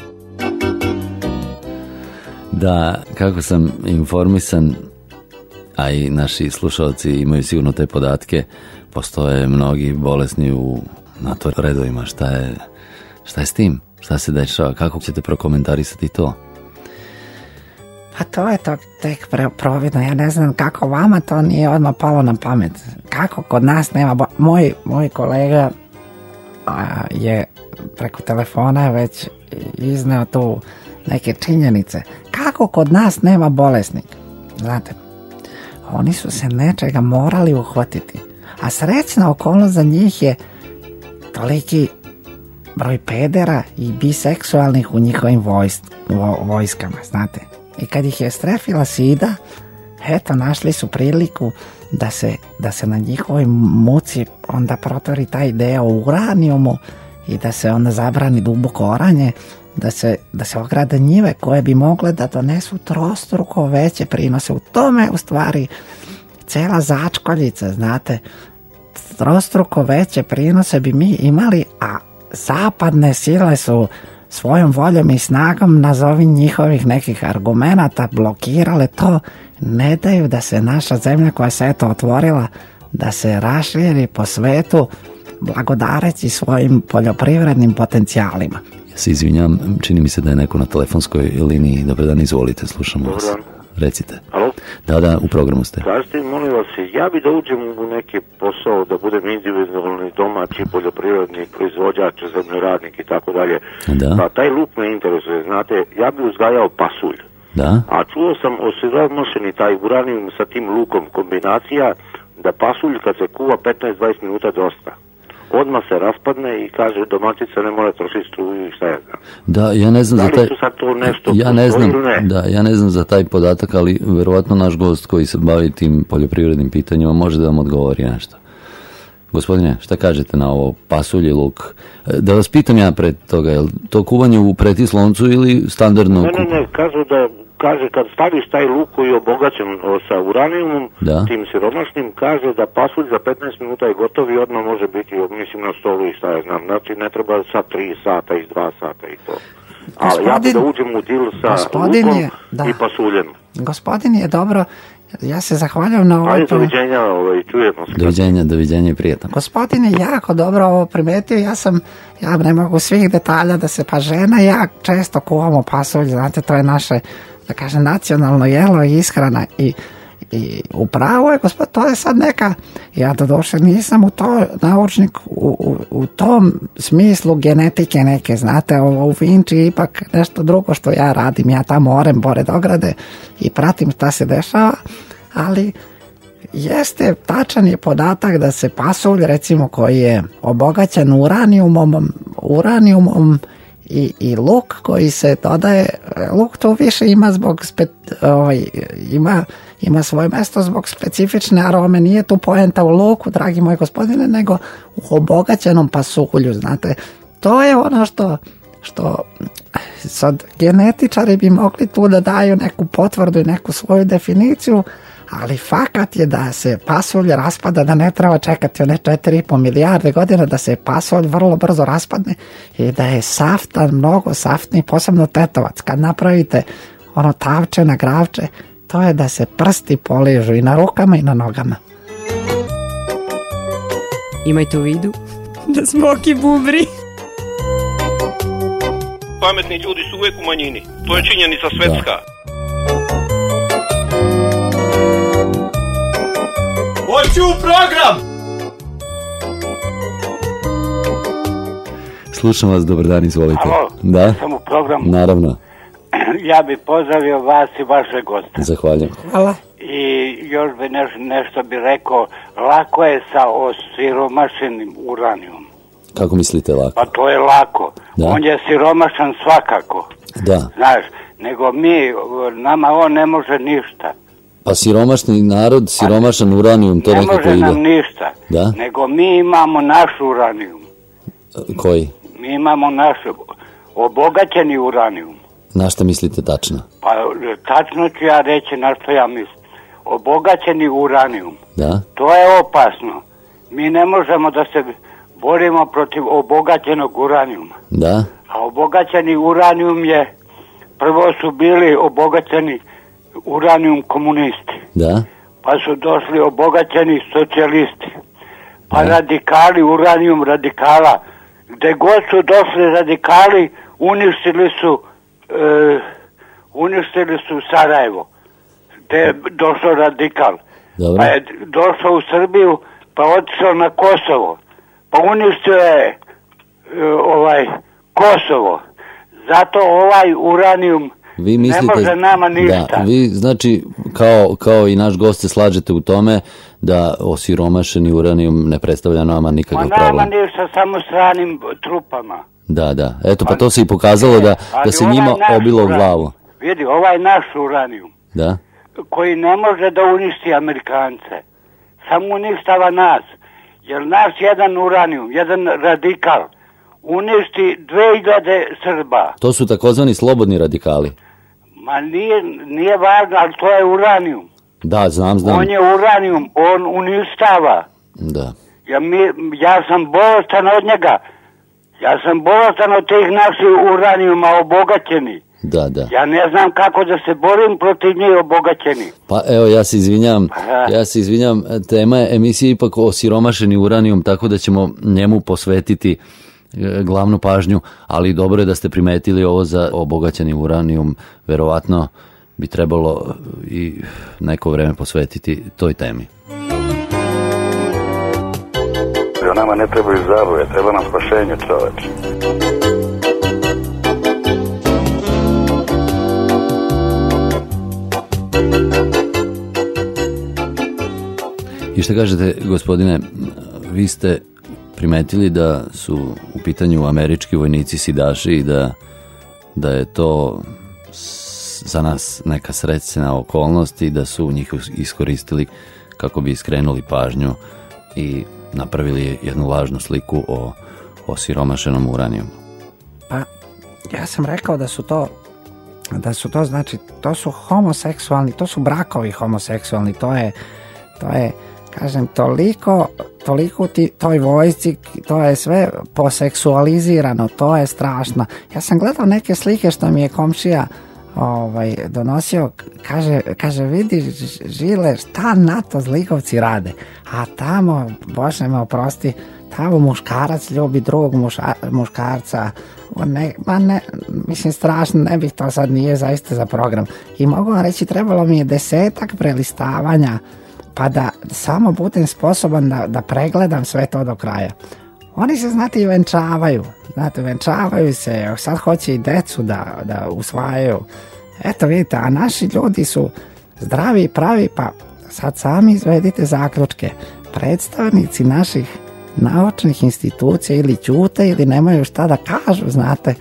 F: Da, kako sam informisan, a i naši slušalci imaju sigurno te podatke, postoje mnogi bolesni u NATO redovima. Šta je, šta je s tim? Šta se dešava? Kako ćete prokomentarisati to?
H: Pa to je to tek providno, ja ne znam kako vama to nije odmah palo na pamet. Kako kod nas nema, bo- moj, moj kolega a, je preko telefona već izneo tu neke činjenice. Kako kod nas nema bolesnik? Znate, oni su se nečega morali uhvatiti. A srećna okolnost za njih je toliki broj pedera i biseksualnih u njihovim vojs- vo- vojskama, znate. I kad ih je strefila sida, eto, našli su priliku da se, da se na njihovoj muci onda protori taj deo o uranijumu i da se onda zabrani duboko oranje, da se, da se ograde njive koje bi mogle da donesu trostruko veće prinose. U tome u stvari cela začkoljica, znate, trostruko veće prinose bi mi imali, a zapadne sile su svojom voljom i snagom nazovi njihovih nekih argumenata blokirale to, ne daju da se naša zemlja koja se eto otvorila, da se raširi po svetu blagodareći svojim poljoprivrednim potencijalima.
F: Ja se izvinjam, čini mi se da je neko na telefonskoj liniji. Dobar dan, izvolite, slušamo vas. Recite.
O: Alo?
F: Da, da, u programu ste.
O: Kažete, molim vas, ja bi da uđem u neki posao, da budem individualni domaći poljoprivredni proizvođač, zemljoradnik i tako dalje.
F: Da.
O: Pa taj luk me interesuje, znate, ja bi uzgajao pasulj.
F: Da?
O: A čuo sam osiromašeni taj uranijum sa tim lukom kombinacija da pasulj kad se kuva 15-20 minuta dosta. Odmah se raspadne i kaže domaćica ne mora trošiti struju i šta ja znam.
F: Da, ja ne znam
O: Da
F: za taj...
O: su sad to nešto
F: ja ne znam,
O: ne?
F: da, ja ne znam za taj podatak, ali verovatno naš gost koji se bavi tim poljoprivrednim pitanjima može da vam odgovori nešto. Gospodine, šta kažete na ovo pasulj i luk? E, Da vas pitam ja pred toga, je to kuvanje u pretisloncu ili standardno?
O: Ne, ne, ne, kažu da, kaže kad staviš taj luk koji je obogaćen sa uranijumom,
F: Da.
O: tim siromašnim, kaže da pasulj za 15 minuta je gotov i odmah može biti, mislim, na stolu i šta ja znam. Znači, ne treba sa 3 sata i 2 sata i to. Ali ja bi
H: Gospodin-
O: da uđem u dil sa
H: Gospodin
O: lukom
H: je- da.
O: i pasuljem.
H: Gospodin je dobro, ja se zahvaljujem na ovoj...
O: Ajde, doviđenja, ovaj, čujemo se.
F: Doviđenja, doviđenja i prijatno.
H: Gospodin je jako dobro ovo primetio, ja sam, ja ne mogu svih detalja da se, pa žena ja često kuvamo pasulj, znate, to je naše, da kažem, nacionalno jelo i ishrana i i upravo je gospod, to je sad neka, ja doduše nisam u to naučnik u, u, u tom smislu genetike neke, znate, ovo u Vinči je ipak nešto drugo što ja radim, ja tamo orem pored ograde i pratim šta se dešava, ali Jeste, tačan je podatak da se pasulj, recimo, koji je obogaćen uranijumom, uranijumom i, i luk koji se dodaje, luk to više ima zbog spe, ovaj, ima, ima svoje mesto zbog specifične arome, nije tu poenta u luku, dragi moj gospodine, nego u obogaćenom pasulju, znate. To je ono što, što sad genetičari bi mogli tu da daju neku potvrdu i neku svoju definiciju, ali fakat je da se pasulj raspada, da ne treba čekati one 4,5 milijarde godina, da se pasulj vrlo brzo raspadne i da je saftan, mnogo saftniji, posebno tetovac. Kad napravite ono tavče na gravče, to je da se prsti poližu i na rukama i na nogama.
A: Imajte u vidu da smoki bubri.
E: Pametni ljudi su uvijek u manjini. To je činjenica svetska.
P: Hoću u program!
F: slušam vas, dobar dan, izvolite.
Q: Alo,
F: da?
Q: sam u programu.
F: Naravno,
Q: Ja bi pozdravio vas i vaše goste.
F: zahvaljujem.
A: Hvala.
Q: I još bi neš, nešto bi rekao, lako je sa osiromašenim uranijom.
F: Kako mislite lako?
Q: Pa to je lako.
F: Da.
Q: On je siromašan svakako.
F: Da,
Q: Znaš, nego mi, nama on ne može ništa.
F: Pa siromašni narod, siromašan uranijum, to
Q: ne
F: nekako
Q: može
F: ide.
Q: nam ništa.
F: Da?
Q: Nego mi imamo naš uranijum.
F: Koji?
Q: Mi imamo naš obogaćeni uranijum.
F: Na šta mislite tačno?
Q: Pa tačno ću ja reći na što ja mislim. Obogaćeni uranijum.
F: Da?
Q: To je opasno. Mi ne možemo da se borimo protiv obogaćenog uranijuma.
F: Da?
Q: A obogaćeni uranijum je, prvo su bili obogaćeni uranijum komunisti.
F: Da?
Q: Pa su došli obogaćeni socijalisti. Pa
F: Da.
Q: radikali, uranijum radikala. Gde god su došli radikali, uništili su e, uništili su Sarajevo. Gde je došao radikal.
F: Dobro.
Q: Pa je došao u Srbiju, pa otišao na Kosovo. Pa uništio je e, ovaj Kosovo. Zato ovaj uranijum
F: Vi mislite...
Q: ne može nama ništa.
F: Da, vi znači kao, kao i naš gost se slažete u tome da osiromašeni uranijum ne predstavlja nama
Q: Ma
F: nikakav
Q: nama
F: problem.
Q: ništa, samo stranim trupama.
F: Da, da. Eto, pa to se i pokazalo da, da se
Q: ovaj
F: njima
Q: naš
F: obilo u glavu.
Q: Vidi, ovaj naš uranijum,
F: Da?
Q: koji ne može da uništi Amerikance, samo uništava nas. Jer naš jedan uranijum, jedan radikal, uništi 2000 Srba.
F: To su takozvani slobodni radikali.
Q: Ma nije, nije važno, ali to je uranijum.
F: Da, znam, znam.
Q: On je uranijum, on uništava.
F: Da.
Q: Ja, mi, ja sam bolestan od njega. Ja sam bolestan od tih naših uranijuma obogaćeni.
F: Da, da.
Q: Ja ne znam kako da se borim protiv njih obogaćeni.
F: Pa evo, ja se izvinjam, ja se izvinjam, tema je emisije ipak o siromašeni uranijum, tako da ćemo njemu posvetiti glavnu pažnju, ali dobro je da ste primetili ovo za obogaćeni uranijum, verovatno bi trebalo i neko vreme posvetiti toj temi.
R: Nama ne trebaju zabave, treba nam spašenje čoveč.
F: I šta kažete, gospodine, vi ste primetili da su u pitanju američki vojnici sidaši i da, da je to za nas neka sredstvena okolnost i da su njih iskoristili kako bi skrenuli pažnju i napravili jednu lažnu sliku o, o siromašenom uranijumu.
H: Pa, ja sam rekao da su to da su to znači to su homoseksualni to su brakovi homoseksualni to je to je kažem toliko toliko ti toj vojsci to je sve poseksualizirano to je strašno. Ja sam gledao neke slike što mi je komšija ovaj, donosio, kaže, kaže vidi žile šta NATO zlikovci rade, a tamo, Bože me oprosti, tamo muškarac ljubi drugog muša- muškarca, ne, ma ne, mislim strašno, ne bih to sad nije zaista za program. I mogu vam reći, trebalo mi je desetak prelistavanja, pa da samo budem sposoban da, da pregledam sve to do kraja. Oni se, znate, i venčavaju. Znate, venčavaju se, sad hoće i decu da, da usvajaju. Eto, vidite, a naši ljudi su zdravi i pravi, pa sad sami izvedite zaključke. Predstavnici naših naučnih institucija ili ćute ili nemaju šta da kažu, znate,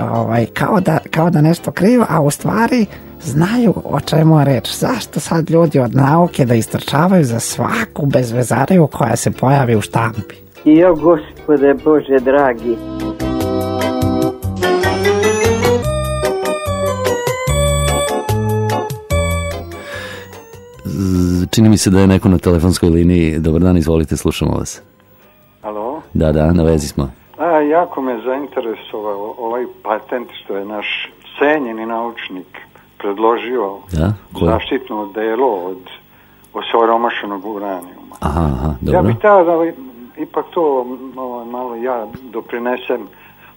H: ovaj, kao, da, kao da nešto krivo, a u stvari znaju o čemu je reč. Zašto sad ljudi od nauke da istrčavaju za svaku bezvezariju koja se pojavi u štampi?
I: Jo, gospode Bože dragi.
F: Čini mi se da je neko na telefonskoj liniji. Dobar dan, izvolite, slušamo vas.
S: Alo?
F: Da, da, na vezi smo.
S: A, jako me zainteresovao ovaj patent što je naš cenjeni naučnik predložio
F: Da, ko
S: zaštitno delo od osiromašenog uranijuma.
F: Aha, aha,
S: Ja
F: dobro.
S: bih htio da ipak to ovaj, malo ja doprinesem,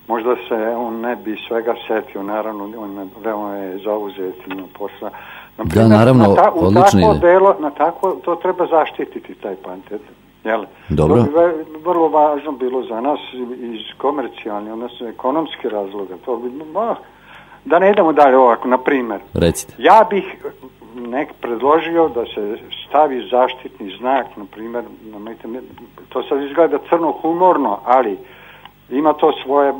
S: možda se on ne bi svega setio, naravno on je veoma je zauzet na posla.
F: Da, naravno,
S: na ta, u
F: odlično
S: takvo
F: ide.
S: delo, na tako, to treba zaštititi taj patent. Jel?
C: Dobro.
S: To bi vrlo važno bilo za nas iz komercijalnih, odnosno ekonomskih razloga. To bi, ma, da ne idemo dalje ovako, na primjer.
F: Recite.
S: Ja bih nek predložio da se stavi zaštitni znak, na primjer, to sad izgleda crno humorno, ali ima to svoje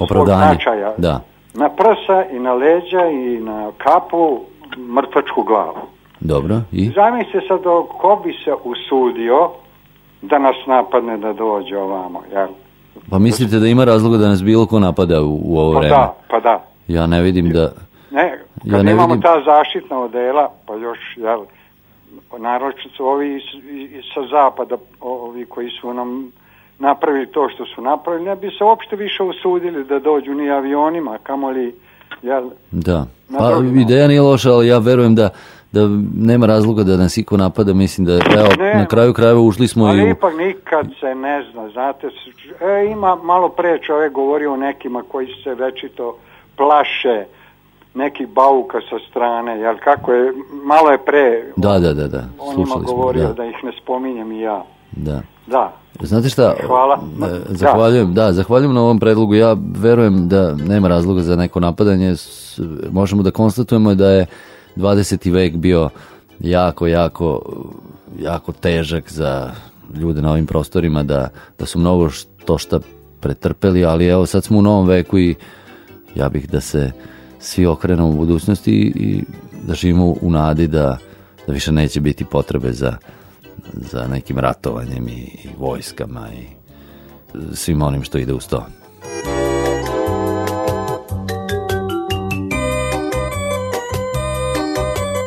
F: Opravdanje.
S: značaja.
F: Da.
S: Na prsa i na leđa i na kapu mrtvačku glavu.
F: Dobro. I?
S: Zamisli sad o- ko bi se usudio da nas napadne da dođe ovamo, jel?
F: Pa mislite da ima razloga da nas bilo ko napada u, u ovo
S: Pa
F: vreme?
S: da, pa da.
F: Ja ne vidim da...
S: Ne, kad
F: Ja ne
S: imamo
F: vidim-
S: ta zaštitna odela, pa još, jel, naročito su ovi iz, iz- sa zapada, ovi koji su nam napravili to što su napravili, ne bi se uopšte više usudili da dođu ni avionima, kamoli, jel,
F: Da. Pa ideja nije loša, ali ja verujem da da nema razloga da nas iko napada, mislim da evo,
S: Nema.
F: na kraju krajeva ušli smo
S: ali
F: i u...
S: ipak nikad se ne zna, znate, e, ima malo pre čovjek govorio o nekima koji se večito plaše nekih bauka sa strane, jel kako je, malo je pre
F: Da, da, da, da.
S: o njima
F: Slušali smo,
S: govorio
F: da,
S: da ih ne spominjem i ja.
F: da.
S: Da.
F: Znate šta?
S: Hvala.
F: E, Zahvaljujem, da, zahvaljujem na ovom predlogu. Ja verujem da nema razloga za neko napadanje. Možemo da konstatujemo da je 20. vek bio jako, jako, jako težak za ljude na ovim prostorima, da, da su mnogo što šta pretrpeli, ali evo sad smo u novom veku i ja bih da se svi okrenemo u budućnosti i da živimo u nadi da, da više neće biti potrebe za, za nekim ratovanjem i, i vojskama i svim onim što ide uz to.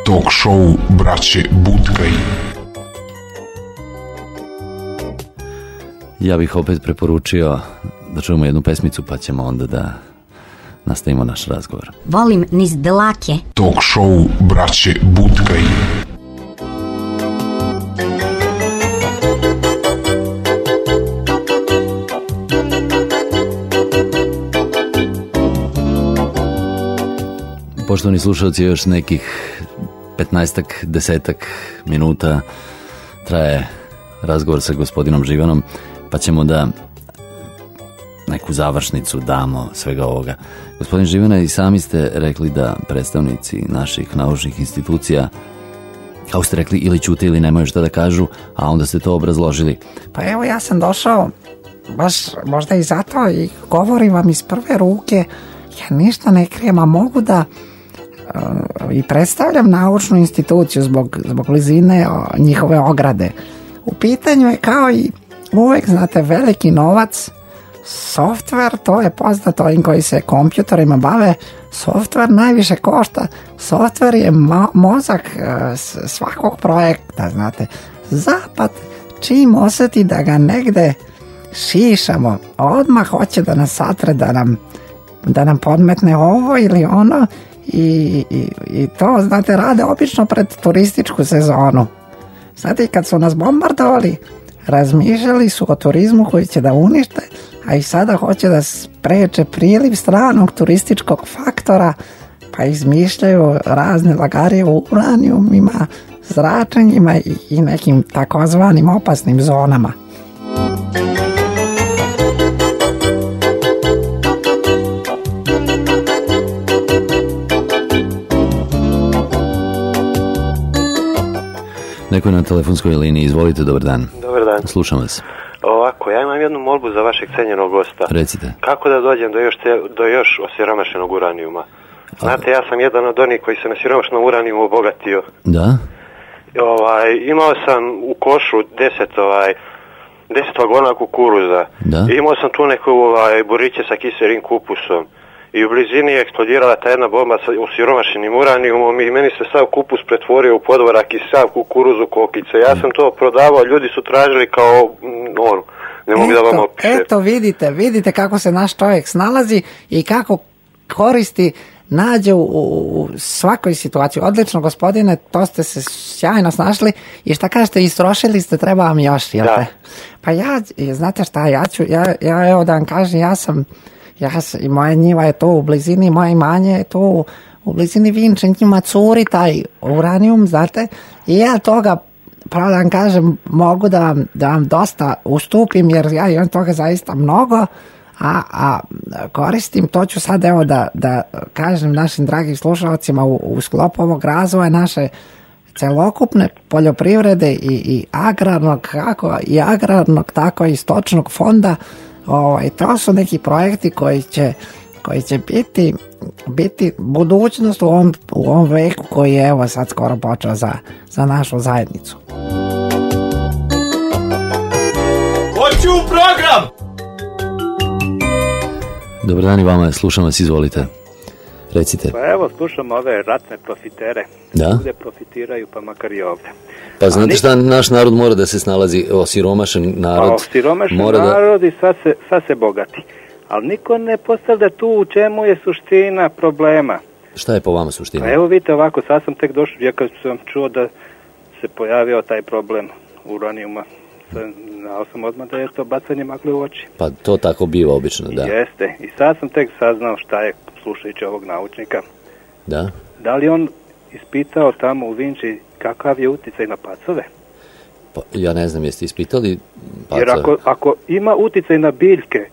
K: Talk show braće Butkaj.
F: Ja bih opet preporučio da čujemo jednu pesmicu pa ćemo onda da nastavimo naš razgovor.
T: Volim niz dlake.
K: Talk show braće Butkaj.
F: Poštovani slušalci, još nekih 15 desetak minuta traje razgovor sa gospodinom Živanom, pa ćemo da neku završnicu damo svega ovoga. Gospodin Živana, i sami ste rekli da predstavnici naših naučnih institucija kao ste rekli, ili ćute ili nemaju šta da kažu, a onda ste to obrazložili.
H: Pa evo ja sam došao baš možda i zato i govorim vam iz prve ruke ja ništa ne krijem, a mogu da uh, i predstavljam naučnu instituciju zbog, zbog blizine o, njihove ograde. U pitanju je kao i uvek, znate, veliki novac, softver, to je poznato ovim koji se kompjutorima bave, softver najviše košta. Softver je mo- mozak e, svakog projekta, znate. Zapad, čim osjeti da ga negde šišamo, odmah hoće da nas satre, da nam, da nam podmetne ovo ili ono i, i, i to, znate, rade obično pred turističku sezonu. Znate, kad su nas bombardovali, razmišljali su o turizmu koji će da unište, a i sada hoće da spreče priliv stranog turističkog faktora, pa izmišljaju razne lagarije u uranijumima, zračenjima i, i nekim takozvanim opasnim zonama.
F: Neko je na telefonskoj liniji, izvolite, dobar dan.
U: Dobar dan.
F: Slušam vas.
U: Ovako, ja imam jednu molbu za vašeg cenjenog gosta.
F: Recite.
U: Kako da dođem do još, te, do još osiromašenog uranijuma? Znate, ja sam jedan od onih koji se na siromašnom uranijumu obogatio.
F: Da?
U: Ovaj, imao sam u košu deset, ovaj, deset vagona kukuruza.
F: Da.
U: I imao sam tu neku ovaj, boriće sa kiselim kupusom. I u blizini je eksplodirala ta jedna bomba sa osiromašenim uranijumom i meni se sav kupus pretvorio u podvorak i sav kukuruz u kokice. Ja sam to prodavao, ljudi su tražili kao, mm, ono, ne mogu da vam
H: Eto,
U: opišem.
H: eto vidite, vidite kako se naš čovjek snalazi i kako koristi nađe u, svakoj situaciji. Odlično gospodine, to ste se sjajno snašli i šta kažete, istrošili ste, treba vam još, jel te? Pa ja, znate šta, ja ću, ja, ja evo da vam kažem, ja sam, ja sam, i moja njiva je tu u blizini, moje imanje je tu u blizini Vinčin, njima curi taj uranijum, znate, i ja toga pravo da vam kažem, mogu da vam, da vam dosta ustupim, jer ja imam toga zaista mnogo, a, a koristim, to ću sad evo da, da kažem našim dragim slušalcima u, u sklopu ovog razvoja naše celokupne poljoprivrede i, i agrarnog, kako i agrarnog, tako i stočnog fonda, ovaj, to su neki projekti koji će koji će biti, biti budućnost u ovom, u ovom veku koji je evo sad skoro počeo za, za našu zajednicu.
P: Hoću program!
F: Dobar dan i vama, slušam vas, izvolite. Recite.
T: Pa evo, slušam ove ratne profitere.
F: Da?
T: Ovdje profitiraju, pa makar i ovdje.
F: Pa znate šta, naš narod mora da se snalazi, osiromašen narod.
T: Pa siromašan
F: mora da...
T: narod i sad se, sad se bogati. Ali niko ne postavlja tu u čemu je suština problema.
F: Šta je po vama suština?
T: Pa evo vidite ovako, sad sam tek došao, ja kad sam čuo da se pojavio taj problem uranijuma, znao sam odmah da je to bacanje magle u oči.
F: Pa to tako biva obično, da.
T: Jeste. I sad sam tek saznao šta je, slušajući ovog naučnika.
F: Da?
T: Da li on ispitao tamo u Vinči kakav je utjecaj na pacove?
F: Pa, ja ne znam, jeste ispitali paca?
T: Jer ako, ako ima utjecaj na biljke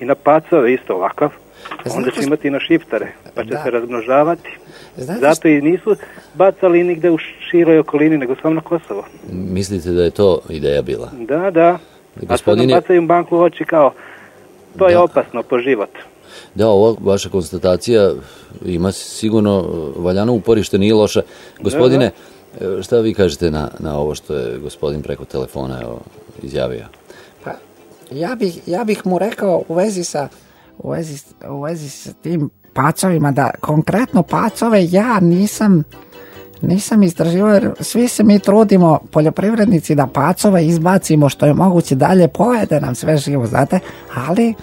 T: i na pacove isto ovakav, onda
H: Znate
T: će
H: s-
T: imati i na šiftare, pa će
H: Da.
T: se razmnožavati.
H: Znate
T: Zato i nisu bacali nigde u široj okolini, nego samo na Kosovo.
F: Mislite da je to ideja bila?
T: Da, da. A sad
F: Gospodine-
T: bacaju banku u oči kao, to je
F: Da.
T: opasno po život.
F: Da, ova vaša konstatacija ima sigurno valjano uporište, nije loša. Gospodine, šta vi kažete na, na ovo što je gospodin preko telefona evo, izjavio?
H: Pa, ja bih, ja bih mu rekao u vezi sa u vezi, u vezi sa tim pacovima da konkretno pacove ja nisam nisam istraživao jer svi se mi trudimo poljoprivrednici da pacove izbacimo što je moguće dalje pojede nam sve živo znate ali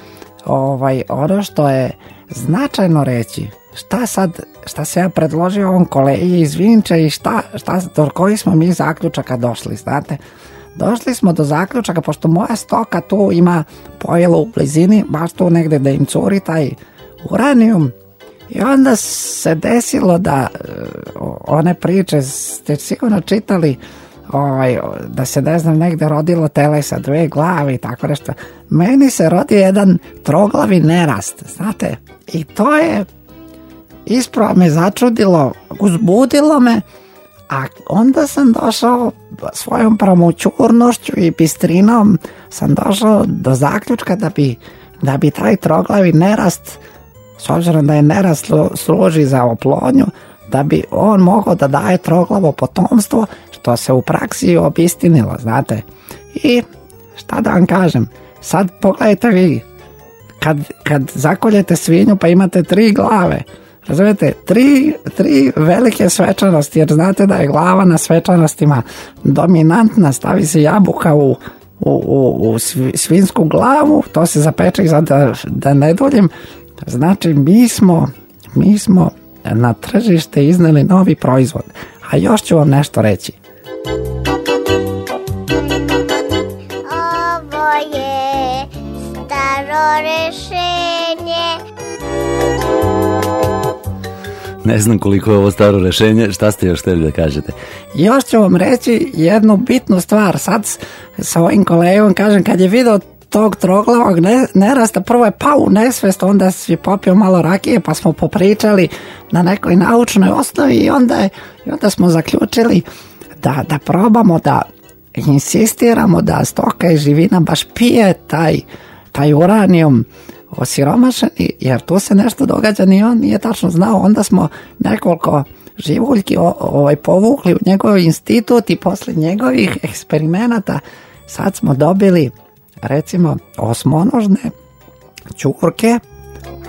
H: ovaj ono što je značajno reći šta sad šta se ja predložio ovom kolegi iz Vinče i šta, šta do kojih smo mi zaključaka došli znate Došli smo do zaključaka, pošto moja stoka tu ima pojelo u blizini, baš tu negde da im curi taj uranijum. I onda se desilo da e, one priče, ste sigurno čitali, ovaj, da se ne znam negde rodilo tele sa dve glave i tako nešto. Meni se rodi jedan troglavi nerast, znate, i to je ispravo me začudilo, uzbudilo me, a onda sam došao svojom pramućurnošću i bistrinom sam došao do zaključka da bi, da bi taj troglavi nerast, s obzirom da je nerast slu- služi za oplodnju, da bi on mogao da daje troglavo potomstvo, što se u praksi obistinilo, znate. I šta da vam kažem, sad pogledajte vi, kad, kad zakoljete svinju pa imate tri glave, razumijete, tri, tri velike svečanosti, jer znate da je glava na svečanostima dominantna, stavi se jabuka u, u, u, u svi- svinsku glavu, to se zapeče sad da, da ne duljim, znači mi smo, mi smo na tržište izneli novi proizvod, a još ću vam nešto reći.
F: Ne znam koliko je ovo staro rešenje, šta ste još htjeli da kažete?
H: Još ću vam reći jednu bitnu stvar. Sad sa ovim kolegom kažem, kad je video tog troglavog ne, nerasta, prvo je pao u nesvest, onda si popio malo rakije, pa smo popričali na nekoj naučnoj osnovi i onda, je, i onda smo zaključili da, da probamo da insistiramo da stoka i živina baš pije taj, taj uranijum osiromašeni, jer tu se nešto događa, ni on nije tačno znao, onda smo nekoliko živuljki ovaj, povukli u njegov institut i posle njegovih eksperimenata sad smo dobili recimo osmonožne čurke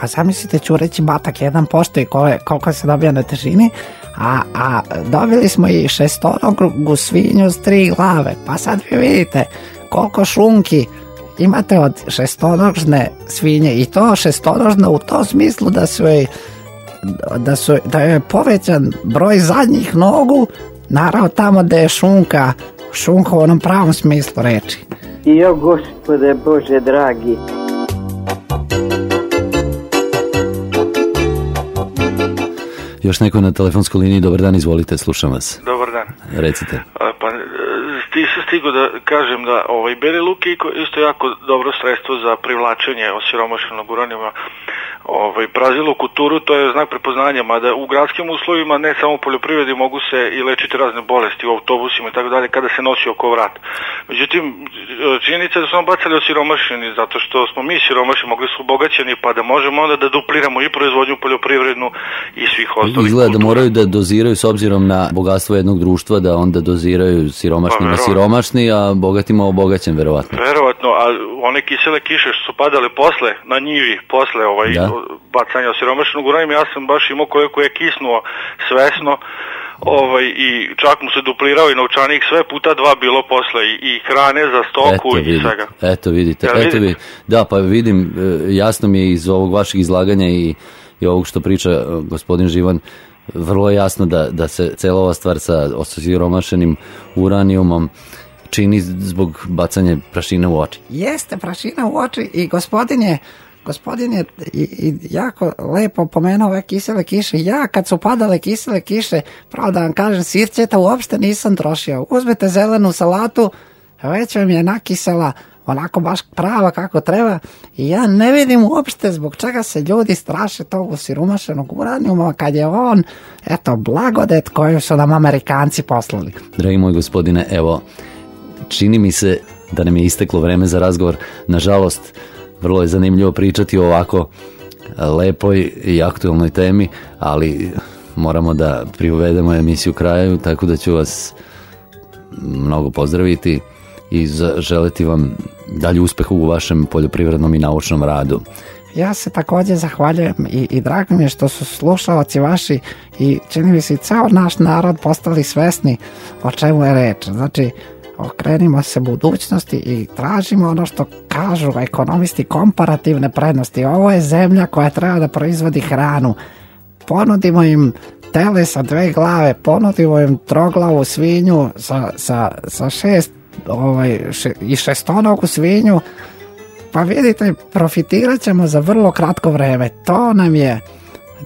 H: a zamislite ćureći batak jedan postoji kole- koliko se dobija na težini a, a dobili smo i šestorogu svinju s tri glave. Pa sad vi vidite koliko šunki imate od šestonožne svinje i to šestonožna u tom smislu da su joj da, su, da je povećan broj zadnjih nogu naravno tamo da je šunka šunka u onom pravom smislu reči
I: Jo, gospode Bože dragi.
F: Još neko na telefonskoj liniji, dobar dan, izvolite, slušam vas.
V: Dobar dan.
F: Recite.
V: Pa,
W: stigo da kažem da ovaj beli luk je isto jako dobro sredstvo za privlačenje osiromašenog uranijuma. Ovaj brazilo kulturu to je znak prepoznanja, mada u gradskim uslovima ne samo u poljoprivredi mogu se i lečiti razne bolesti u autobusima i tako dalje kada se nosi oko vrata. Međutim, činjenica je da su nam bacali osiromašeni zato što smo mi siromašni, mogli su obogaćeni pa da možemo onda da dupliramo i proizvodnju poljoprivrednu i svih ostalih.
F: Izgleda da moraju da doziraju s obzirom na bogatstvo jednog društva, da onda doziraju siromašnima
W: Pa, verovatno.
F: siromašni, a bogatima obogaćen, verovatno.
W: Verovatno, a one kisele kiše što su padale posle na njivi, posle ovaj
F: Da.
W: Bacanja osiromašenog uranijuma, ja sam baš imao koliko je kisnuo svesno ovaj, i čak mu se duplirao i novčanik sve puta dva bilo posle i, i hrane za stoku
F: Eto,
W: i
F: vidite,
W: svega.
F: eto vidite,
W: Jel
F: eto
W: vidite?
F: vi, da pa vidim, e, jasno mi je iz ovog vašeg izlaganja i, i ovog što priča e, gospodin Živan, vrlo je jasno da, da se cela ova stvar sa osiromašenim uranijumom čini zbog bacanja prašine u oči.
H: Jeste prašina u oči i gospodin je Gospodin je jako lepo pomenuo ove kisele kiše. Ja kad su padale kisele kiše, pravo da vam kažem, sirćeta uopšte nisam trošio. Uzmete zelenu salatu, već vam je nakisela onako baš prava kako treba i ja ne vidim uopšte zbog čega se ljudi straše tog osiromašenog uranijuma kad je on, eto, blagodet koju su nam Amerikanci poslali.
F: Dragi moj gospodine, evo, čini mi se da nam je isteklo vreme za razgovor. Nažalost, vrlo je zanimljivo pričati o ovako lepoj i aktualnoj temi, ali moramo da privedemo emisiju kraju, tako da ću vas mnogo pozdraviti i želiti vam dalje uspeh u vašem poljoprivrednom i naučnom radu.
H: Ja se također zahvaljujem i, i drago mi je što su slušalci vaši i čini mi se i ceo naš narod postali svesni o čemu je reč. Znači, okrenimo se budućnosti i tražimo ono što kažu ekonomisti komparativne prednosti. Ovo je zemlja koja treba da proizvodi hranu. Ponudimo im tele sa dve glave, ponudimo im troglavu svinju sa, sa, sa šest ovaj, še, i šestonogu svinju, pa vidite, profitirat ćemo za vrlo kratko vreme. To nam je,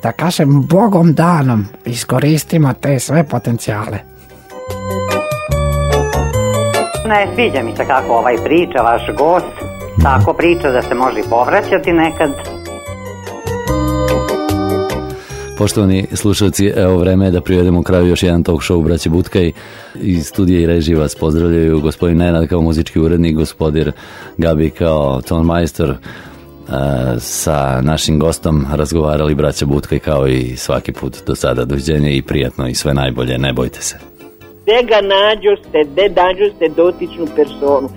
H: da kažem, bogom danom iskoristimo te sve potencijale.
L: Ne sviđa mi se kako ovaj priča, vaš gost. Tako priča da se može i povraćati nekad.
F: Poštovani slušalci, evo vreme je da privedemo kraju još jedan talk show Braće Butkaj. Iz studija i režije vas pozdravljaju gospodin Nenad kao muzički urednik, gospodin Gabi kao ton majstor. Sa našim gostom razgovarali Braća Butkaj kao i svaki put do sada. Doviđenja i prijatno i sve najbolje, ne bojte se.
I: Gde ga nađoste, gde nađoste dotičnu personu.